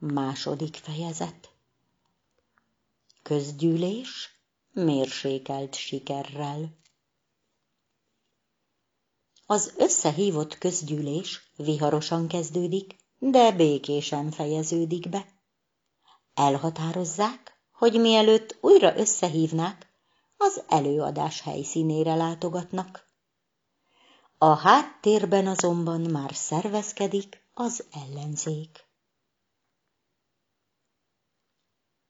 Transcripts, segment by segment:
Második fejezet Közgyűlés mérsékelt sikerrel Az összehívott közgyűlés viharosan kezdődik, de békésen fejeződik be. Elhatározzák, hogy mielőtt újra összehívnák, az előadás helyszínére látogatnak. A háttérben azonban már szervezkedik az ellenzék.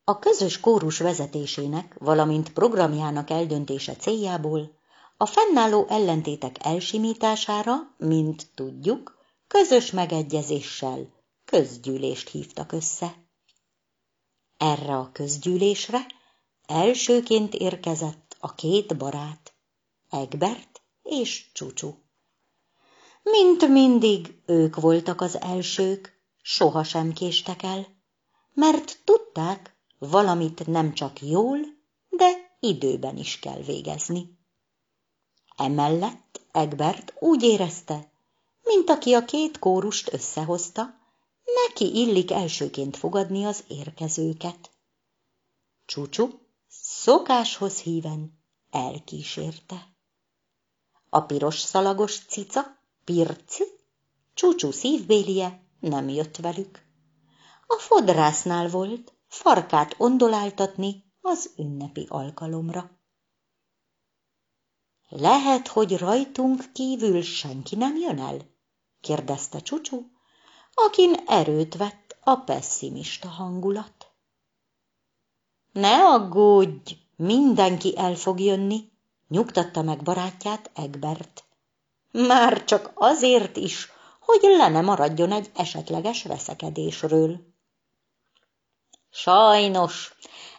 A közös kórus vezetésének, valamint programjának eldöntése céljából a fennálló ellentétek elsimítására, mint tudjuk, közös megegyezéssel közgyűlést hívtak össze. Erre a közgyűlésre elsőként érkezett a két barát, Egbert és Csúcsú. Mint mindig ők voltak az elsők, sohasem késtek el, mert tudták, valamit nem csak jól, de időben is kell végezni. Emellett Egbert úgy érezte, mint aki a két kórust összehozta, neki illik elsőként fogadni az érkezőket. Csúcsú szokáshoz híven elkísérte. A piros szalagos cica, Pirci, Csúcsú szívbélie nem jött velük. A fodrásznál volt, farkát ondoláltatni az ünnepi alkalomra. Lehet, hogy rajtunk kívül senki nem jön el? kérdezte Csucsú, akin erőt vett a pessimista hangulat. Ne aggódj, mindenki el fog jönni, nyugtatta meg barátját Egbert. Már csak azért is, hogy le ne maradjon egy esetleges veszekedésről. Sajnos,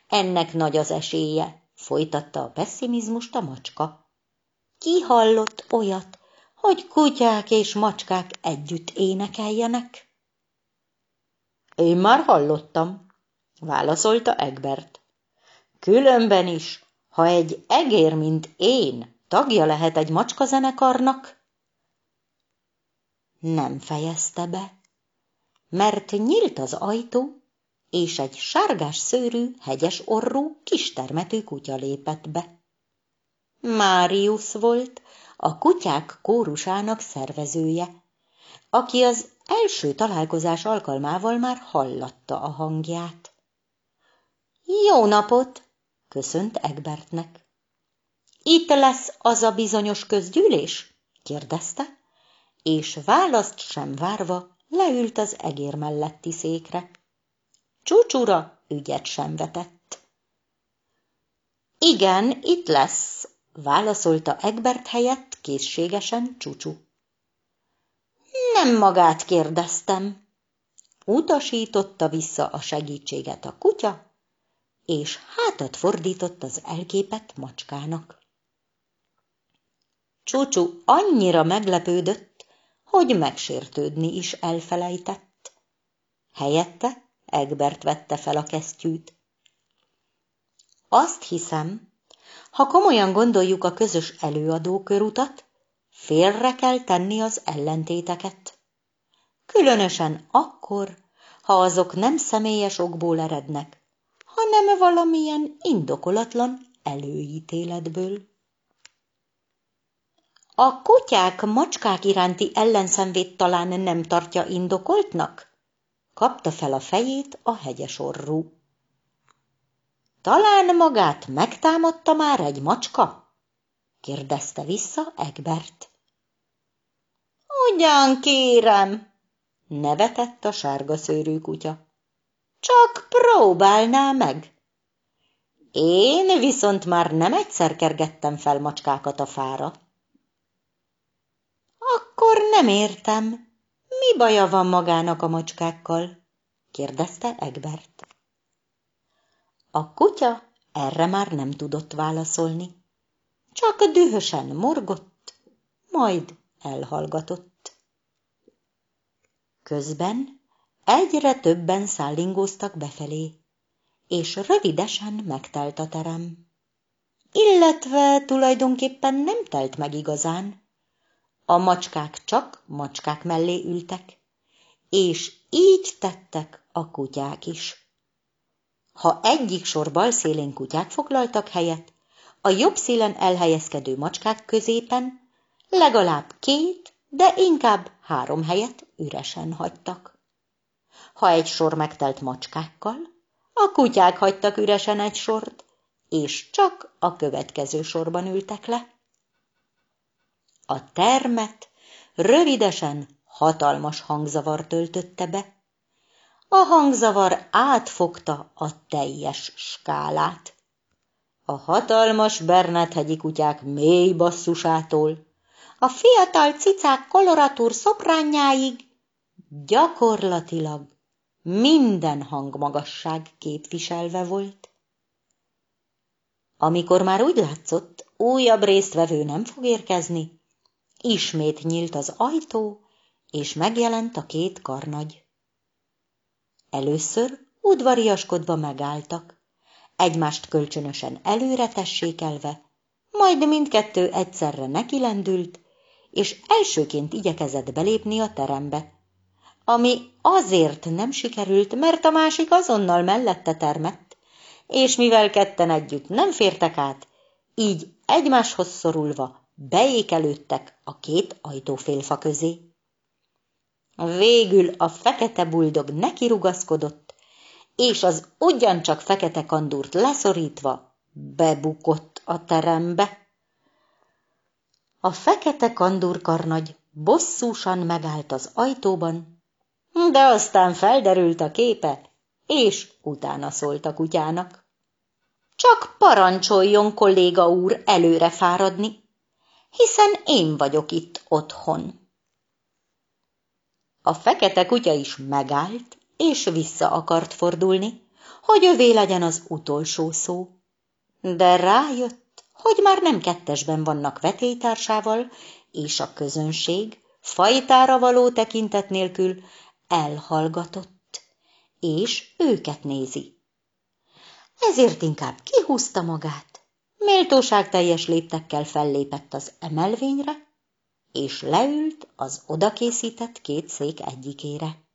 ennek nagy az esélye, folytatta a pessimizmust a macska. Ki hallott olyat, hogy kutyák és macskák együtt énekeljenek? Én már hallottam, válaszolta Egbert. Különben is, ha egy egér, mint én, tagja lehet egy macskazenekarnak? Nem fejezte be, mert nyílt az ajtó, és egy sárgás szőrű, hegyes orrú, kistermetű kutya lépett be. Máriusz volt, a kutyák kórusának szervezője, aki az első találkozás alkalmával már hallatta a hangját. Jó napot! köszönt Egbertnek. Itt lesz az a bizonyos közgyűlés? kérdezte, és választ sem várva leült az egér melletti székre. Csúcsúra ügyet sem vetett. Igen, itt lesz, válaszolta Egbert helyett készségesen Csúcsú. Nem magát kérdeztem. Utasította vissza a segítséget a kutya, és hátat fordított az elképett macskának. Csúcsú annyira meglepődött, hogy megsértődni is elfelejtett. Helyette Egbert vette fel a kesztyűt. Azt hiszem, ha komolyan gondoljuk a közös előadókörutat, félre kell tenni az ellentéteket. Különösen akkor, ha azok nem személyes okból erednek, hanem valamilyen indokolatlan előítéletből. A kutyák, macskák iránti ellenszenvét talán nem tartja indokoltnak? Kapta fel a fejét a hegyes orrú. Talán magát megtámadta már egy macska? kérdezte vissza Egbert. Ugyan kérem, nevetett a sárga szőrű kutya. Csak próbálná meg. Én viszont már nem egyszer kergettem fel macskákat a fára. Akkor nem értem, mi baja van magának a macskákkal? kérdezte Egbert. A kutya erre már nem tudott válaszolni, csak dühösen morgott, majd elhallgatott. Közben egyre többen szállingóztak befelé, és rövidesen megtelt a terem. Illetve tulajdonképpen nem telt meg igazán, a macskák csak macskák mellé ültek, és így tettek a kutyák is. Ha egyik sor bal szélén kutyák foglaltak helyet, a jobb szélen elhelyezkedő macskák középen legalább két, de inkább három helyet üresen hagytak. Ha egy sor megtelt macskákkal, a kutyák hagytak üresen egy sort, és csak a következő sorban ültek le. A termet rövidesen hatalmas hangzavar töltötte be. A hangzavar átfogta a teljes skálát. A hatalmas Bernát-hegyi kutyák mély basszusától, a fiatal cicák koloratúr szoprányáig gyakorlatilag minden hangmagasság képviselve volt. Amikor már úgy látszott, újabb résztvevő nem fog érkezni, ismét nyílt az ajtó, és megjelent a két karnagy. Először udvariaskodva megálltak, egymást kölcsönösen előre tessékelve, majd mindkettő egyszerre nekilendült, és elsőként igyekezett belépni a terembe, ami azért nem sikerült, mert a másik azonnal mellette termett, és mivel ketten együtt nem fértek át, így egymáshoz szorulva beékelődtek a két ajtófélfa közé. Végül a fekete buldog nekirugaszkodott, és az ugyancsak fekete kandúrt leszorítva bebukott a terembe. A fekete kandúrkarnagy bosszúsan megállt az ajtóban, de aztán felderült a képe, és utána szólt a kutyának. Csak parancsoljon, kolléga úr, előre fáradni, hiszen én vagyok itt otthon. A fekete kutya is megállt, és vissza akart fordulni, hogy övé legyen az utolsó szó. De rájött, hogy már nem kettesben vannak vetélytársával, és a közönség fajtára való tekintet nélkül elhallgatott, és őket nézi. Ezért inkább kihúzta magát, méltóságteljes léptekkel fellépett az emelvényre, és leült az odakészített két szék egyikére.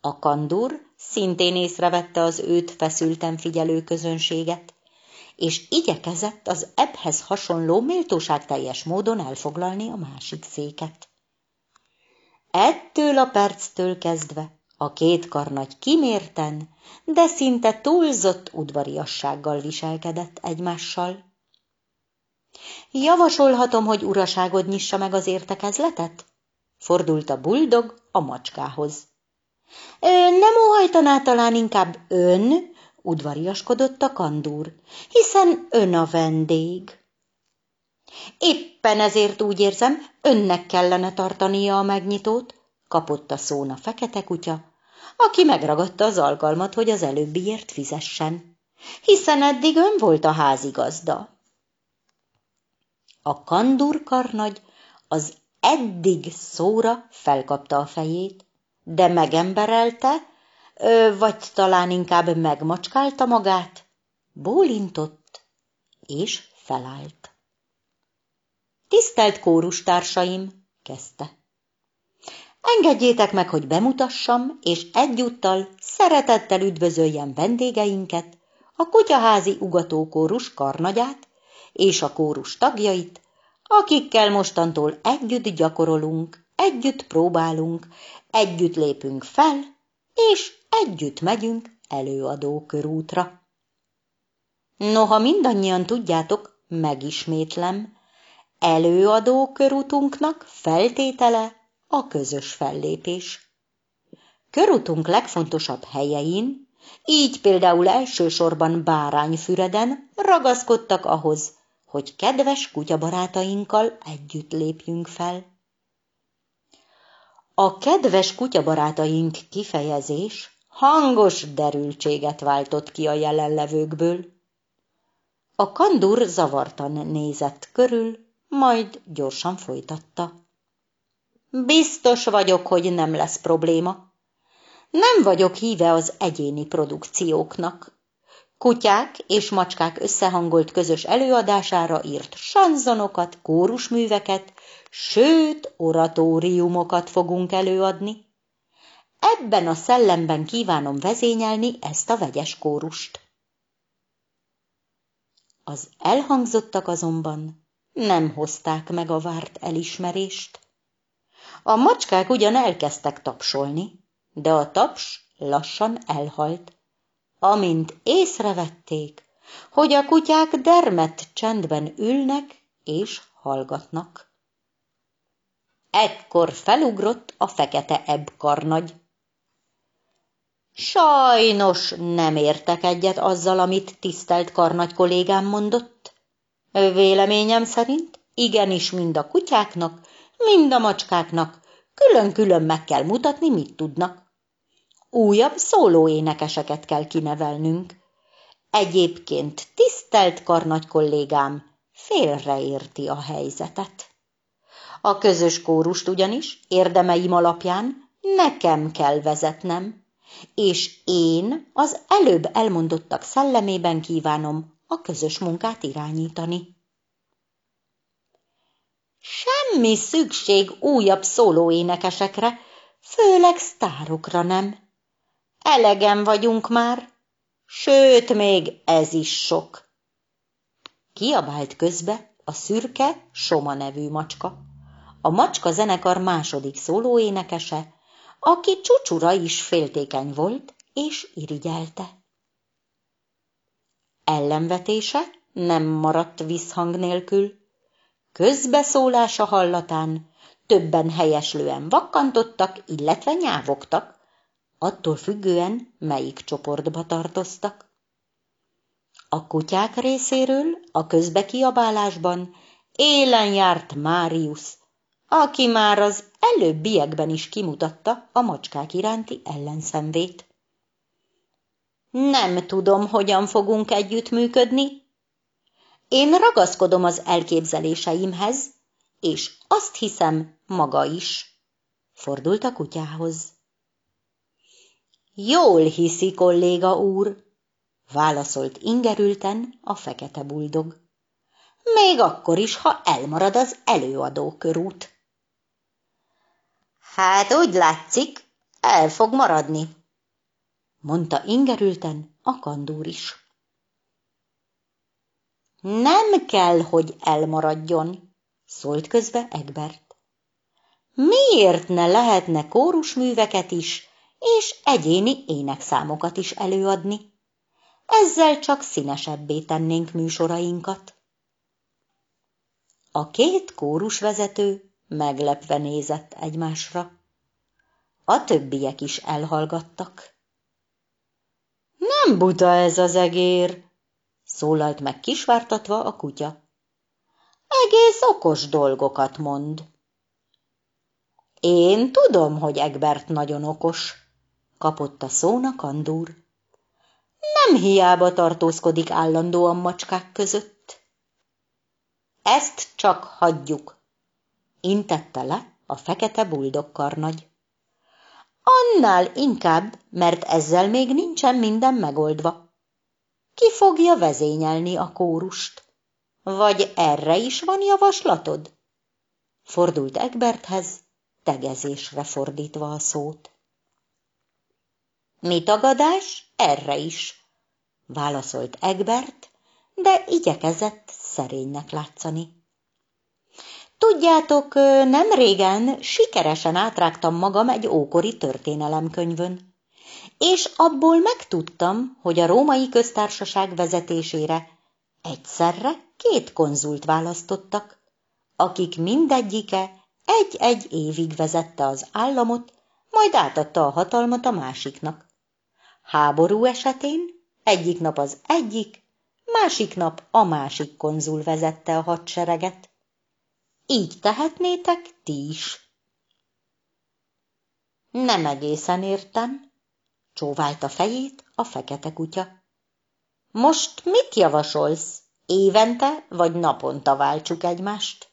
A kandur szintén észrevette az őt feszülten figyelő közönséget, és igyekezett az ebbhez hasonló méltóságteljes módon elfoglalni a másik széket. Ettől a perctől kezdve a két karnagy kimérten, de szinte túlzott udvariassággal viselkedett egymással. Javasolhatom, hogy uraságod nyissa meg az értekezletet? Fordult a buldog a macskához. Nem óhajtaná talán inkább ön, udvariaskodott a kandúr, hiszen ön a vendég. Éppen ezért úgy érzem, önnek kellene tartania a megnyitót, kapott a szón a fekete kutya, aki megragadta az alkalmat, hogy az előbbiért fizessen, hiszen eddig ön volt a házigazda. A kandurkarnagy az eddig szóra felkapta a fejét, de megemberelte, vagy talán inkább megmacskálta magát, bólintott, és felállt. Tisztelt kórustársaim, kezdte. Engedjétek meg, hogy bemutassam, és egyúttal szeretettel üdvözöljem vendégeinket, a kutyaházi ugatókórus karnagyát, és a kórus tagjait, akikkel mostantól együtt gyakorolunk, együtt próbálunk, együtt lépünk fel, és együtt megyünk előadó körútra. Noha mindannyian tudjátok, megismétlem, előadó körútunknak feltétele a közös fellépés. Körutunk legfontosabb helyein, így például elsősorban Bárányfüreden ragaszkodtak ahhoz, hogy kedves kutyabarátainkkal együtt lépjünk fel. A kedves kutyabarátaink kifejezés hangos derültséget váltott ki a jelenlevőkből. A kandur zavartan nézett körül, majd gyorsan folytatta. Biztos vagyok, hogy nem lesz probléma. Nem vagyok híve az egyéni produkcióknak. Kutyák és macskák összehangolt közös előadására írt sanzonokat, kórusműveket, sőt, oratóriumokat fogunk előadni. ebben a szellemben kívánom vezényelni ezt a vegyes kórust. Az elhangzottak azonban nem hozták meg a várt elismerést. A macskák ugyan elkezdtek tapsolni, de a taps lassan elhalt, amint észrevették, hogy a kutyák dermet csendben ülnek és hallgatnak. Ekkor felugrott a fekete ebkarnagy. Sajnos nem értek egyet azzal, amit tisztelt karnagy kollégám mondott. Véleményem szerint igenis mind a kutyáknak, mind a macskáknak külön-külön meg kell mutatni, mit tudnak. Újabb szólóénekeseket kell kinevelnünk. Egyébként tisztelt karnagy kollégám félreérti a helyzetet. A közös kórust ugyanis érdemeim alapján nekem kell vezetnem, és én az előbb elmondottak szellemében kívánom a közös munkát irányítani. Semmi szükség újabb szólóénekesekre, főleg sztárokra nem. Elegen vagyunk már, sőt, még ez is sok. Kiabált közbe a szürke Soma nevű macska, a macska zenekar második szólóénekese, aki csúcsura is féltékeny volt és irigyelte. Ellenvetése nem maradt visszhang nélkül. Közbeszólása hallatán többen helyeslően vakkantottak, illetve nyávogtak, attól függően, melyik csoportba tartoztak. A kutyák részéről a közbekiabálásban élen járt Máriusz, aki már az előbbiekben is kimutatta a macskák iránti ellenszenvét. Nem tudom, hogyan fogunk együttműködni. Én ragaszkodom az elképzeléseimhez, és azt hiszem maga is. Fordult a kutyához. Jól hiszi, kolléga úr, válaszolt ingerülten a fekete buldog. Még akkor is, ha elmarad az előadó körút. Hát úgy látszik, el fog maradni, mondta ingerülten a kandúr is. Nem kell, hogy elmaradjon, szólt közbe Egbert. Miért ne lehetne kórusműveket is, és egyéni énekszámokat is előadni? Ezzel csak színesebbé tennénk műsorainkat. A két kórusvezető meglepve nézett egymásra. A többiek is elhallgattak. Nem buta ez az egér, szólalt meg kisvártatva a kutya. Egész okos dolgokat mond. Én tudom, hogy Egbert nagyon okos, kapott a szónak Andúr. Nem hiába tartózkodik állandóan macskák között. Ezt csak hagyjuk, intette le a fekete buldogkarnagy. Annál inkább, mert ezzel még nincsen minden megoldva. Ki fogja vezényelni a kórust? Vagy erre is van javaslatod? Fordult Egberthez, tegezésre fordítva a szót. Mi tagadás? Erre is, válaszolt Egbert, de igyekezett szerénynek látszani. Tudjátok, nem régen sikeresen átrágtam magam egy ókori történelemkönyvön, és abból megtudtam, hogy a római köztársaság vezetésére egyszerre két konzult választottak, akik mindegyike egy-egy évig vezette az államot, majd átadta a hatalmat a másiknak. Háború esetén egyik nap az egyik, másik nap a másik konzul vezette a hadsereget. Így tehetnétek ti is. Nem egészen értem, csóválta fejét a fekete kutya. Most mit javasolsz? Évente vagy naponta váltsuk egymást?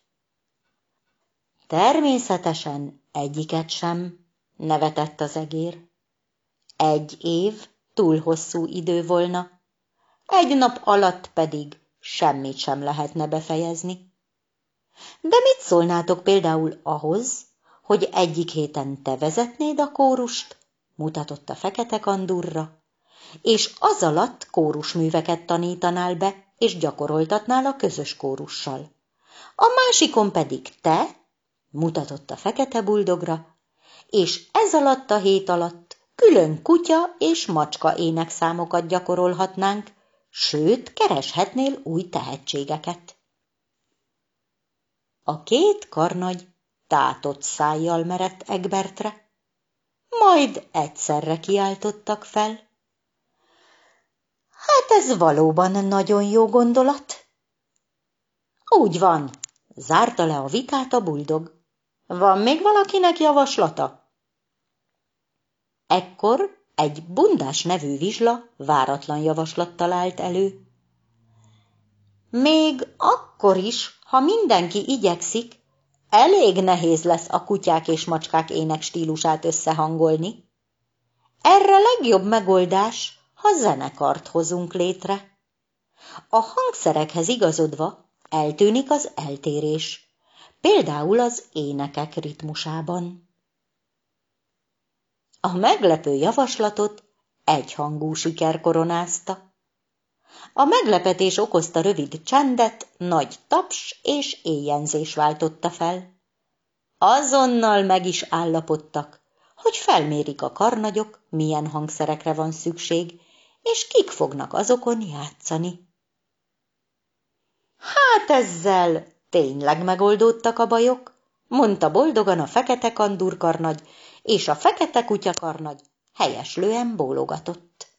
Természetesen egyiket sem, nevetett az egér. Egy év túl hosszú idő volna, egy nap alatt pedig semmit sem lehetne befejezni. De mit szólnátok például ahhoz, hogy egyik héten te vezetnéd a kórust, mutatott a fekete kandurra, és az alatt kórusműveket tanítanál be, és gyakoroltatnál a közös kórussal. A másikon pedig te, mutatott a fekete buldogra, és ez alatt a hét alatt külön kutya és macska énekszámokat gyakorolhatnánk, sőt, kereshetnél új tehetségeket. A két karnagy tátott szájjal merett Egbertre, majd egyszerre kiáltottak fel. Hát ez valóban nagyon jó gondolat. Úgy van, zárta le a vitát a buldog. Van még valakinek javaslata? Ekkor egy bundás nevű vizsla váratlan javaslat talált elő. Még akkor is, ha mindenki igyekszik, elég nehéz lesz a kutyák és macskák ének stílusát összehangolni. Erre legjobb megoldás, ha zenekart hozunk létre. A hangszerekhez igazodva eltűnik az eltérés, például az énekek ritmusában. A meglepő javaslatot egyhangú siker koronázta. A meglepetés okozta rövid csendet, nagy taps és éjjenzés váltotta fel. Azonnal meg is állapodtak, hogy felmérik a karnagyok, milyen hangszerekre van szükség, és kik fognak azokon játszani. Hát ezzel tényleg megoldódtak a bajok, mondta boldogan a fekete kandúrkarnagy, és a fekete kutyakarnagy helyeslően bólogatott.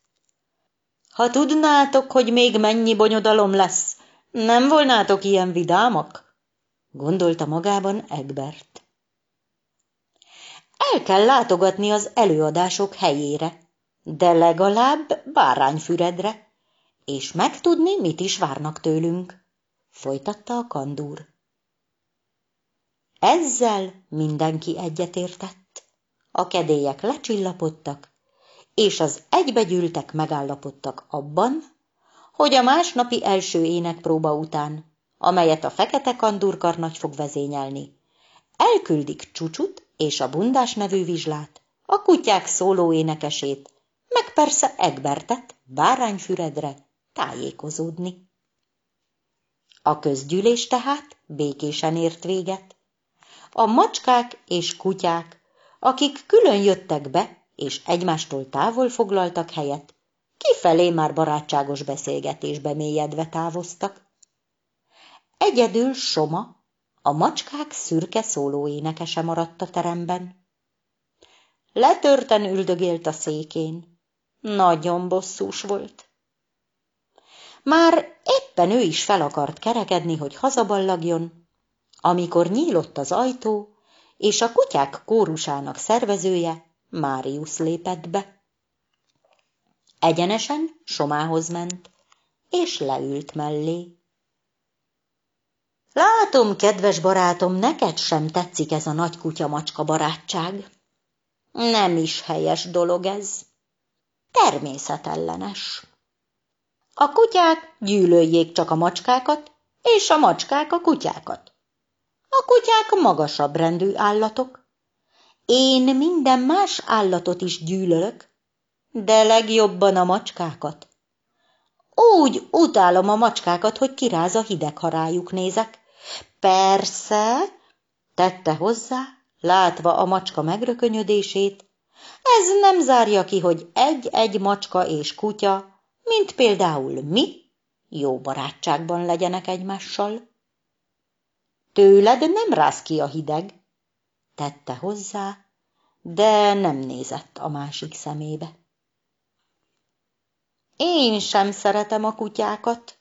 Ha tudnátok, hogy még mennyi bonyodalom lesz, nem volnátok ilyen vidámak? gondolta magában Egbert. El kell látogatni az előadások helyére, de legalább bárányfüredre, és megtudni, mit is várnak tőlünk, folytatta a kandúr. Ezzel mindenki egyetértett. A kedélyek lecsillapodtak, és az egybegyűltek megállapodtak abban, hogy a másnapi első énekpróba után, amelyet a fekete kandúrkarnagy fog vezényelni, elküldik Csucsut és a bundás nevű vizslát, a kutyák szóló énekesét, meg persze Egbertet bárányfüredre tájékozódni. A közgyűlés tehát békésen ért véget. A macskák és kutyák, akik külön jöttek be, és egymástól távol foglaltak helyet, kifelé már barátságos beszélgetésbe mélyedve távoztak. Egyedül Soma, a macskák szürke szólóénekese maradt a teremben. Letörten üldögélt a székén. Nagyon bosszús volt. Már éppen ő is fel akart kerekedni, hogy hazaballagjon, amikor nyílott az ajtó, és a kutyák kórusának szervezője, Máriusz lépett be. Egyenesen Somához ment, és leült mellé. Látom, kedves barátom, neked sem tetszik ez a nagy kutya-macska barátság. Nem is helyes dolog ez. Természetellenes. A kutyák gyűlöljék csak a macskákat, és a macskák a kutyákat. A kutyák magasabb rendű állatok. Én minden más állatot is gyűlölök, de legjobban a macskákat. Úgy utálom a macskákat, hogy kiráz a hideg, ha rájuk nézek. Persze, tette hozzá, látva a macska megrökönyödését, ez nem zárja ki, hogy egy-egy macska és kutya, mint például mi, jó barátságban legyenek egymással. Tőled nem ráz ki a hideg, tette hozzá, de nem nézett a másik szemébe. Én sem szeretem a kutyákat,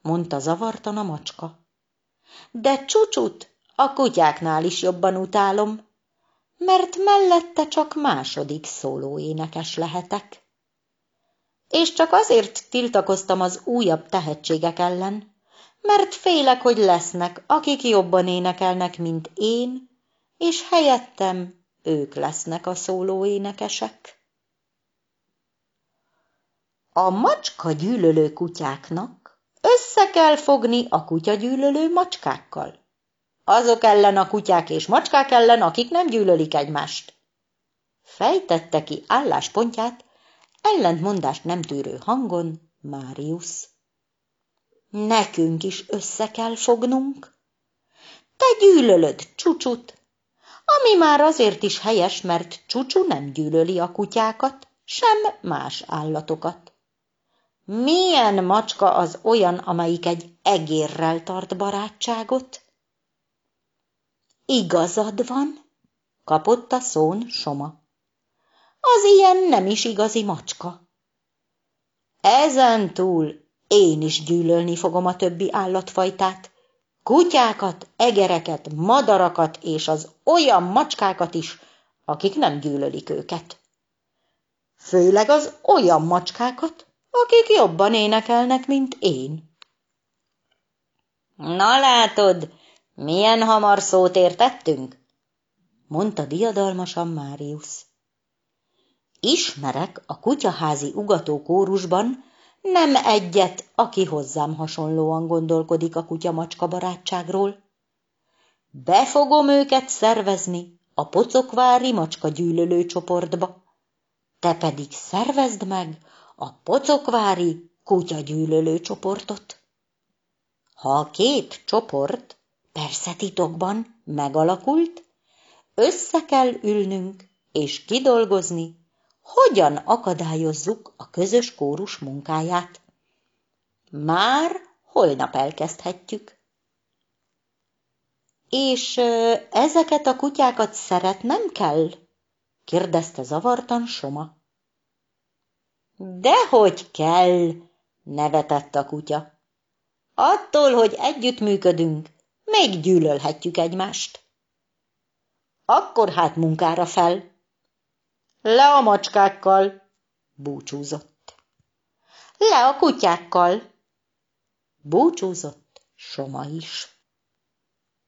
mondta zavartan a macska. De csúcsút a kutyáknál is jobban utálom, mert mellette csak második szólóénekes lehetek. És csak azért tiltakoztam az újabb tehetségek ellen, mert félek, hogy lesznek, akik jobban énekelnek, mint én, és helyettem ők lesznek a szólóénekesek. A macska gyűlölő kutyáknak össze kell fogni a kutya gyűlölő macskákkal. Azok ellen a kutyák és macskák ellen, akik nem gyűlölik egymást. fejtette ki álláspontját, ellentmondást nem tűrő hangon Máriusz. Nekünk is össze kell fognunk. Te gyűlölöd csúcsut, ami már azért is helyes, mert csúcsú nem gyűlöli a kutyákat, sem más állatokat. Milyen macska az olyan, amelyik egy egérrel tart barátságot? Igazad van, kapott a szón Soma. Az ilyen nem is igazi macska. Ezen túl én is gyűlölni fogom a többi állatfajtát, kutyákat, egereket, madarakat és az olyan macskákat is, akik nem gyűlölik őket. Főleg az olyan macskákat, akik jobban énekelnek, mint én. Na látod, milyen hamar szót értettünk? mondta diadalmasan Máriusz. Ismerek a kutyaházi ugató kórusban nem egyet, aki hozzám hasonlóan gondolkodik a kutya-macska barátságról. Be fogom őket szervezni a pocokvári macska gyűlölő csoportba. Te pedig szervezd meg a pocokvári kutyagyűlölő csoportot. Ha a két csoport persze titokban megalakult, össze kell ülnünk és kidolgozni, hogyan akadályozzuk a közös kórus munkáját. Már holnap elkezdhetjük. És ezeket a kutyákat szeretnem kell? kérdezte zavartan Soma. Dehogy kell, nevetett a kutya. Attól, hogy együttműködünk, még gyűlölhetjük egymást. Akkor hát munkára fel. Le a macskákkal, búcsúzott. Le a kutyákkal, búcsúzott Soma is.